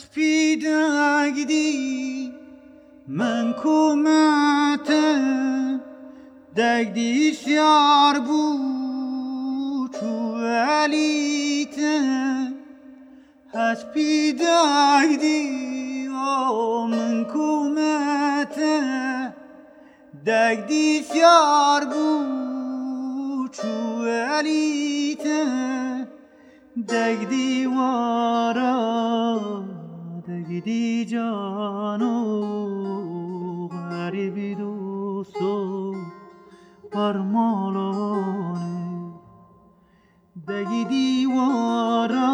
ಸ್ಫೀಡಾಗಿದಿ ಮಂಕುಮತ دگدیش یار بود تو علیت. هست پی دگدی و من کمت دگدیش یار بود تو علیت. دگدی و دیدی جانو غریبی دوستو فرمالانه دگی دیوارا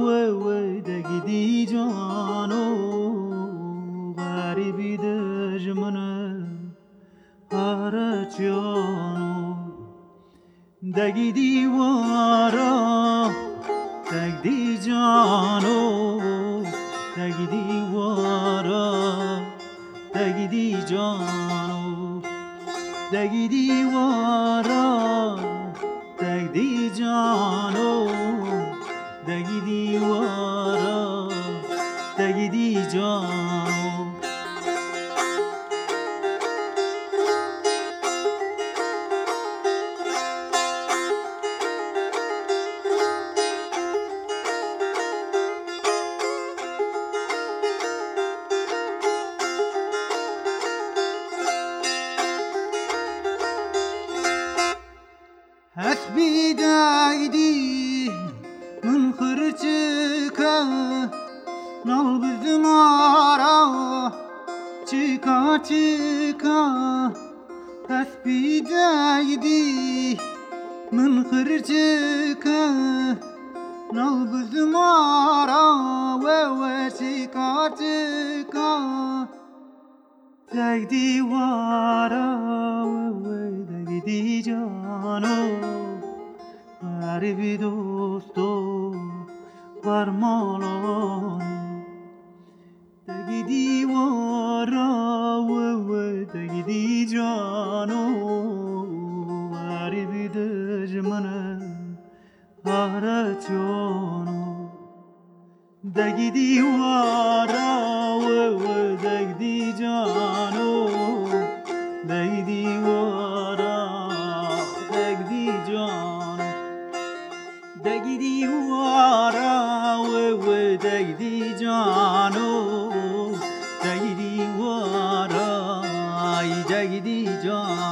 و و دگی دی جانو غریبی دجمنه هر جانو دگی دیوارا دگیدی دی جانو دگیدی وارا دگدی جانو دگیدی وارا Dal bizim ara Çıka çıka. Tespideydi Min hırçıka Nal bizim ara Ve ve çıka çıka. Değdi vara Ve ve değdi cano Garibi dostu Varmalon divara वद गिदी जानो वारिद दजमन हारा चोनो दगी दीवारा दगी जानो दगी दीवारा दगी जानो दगी दीवारा दगी जानो Nereye gidiyor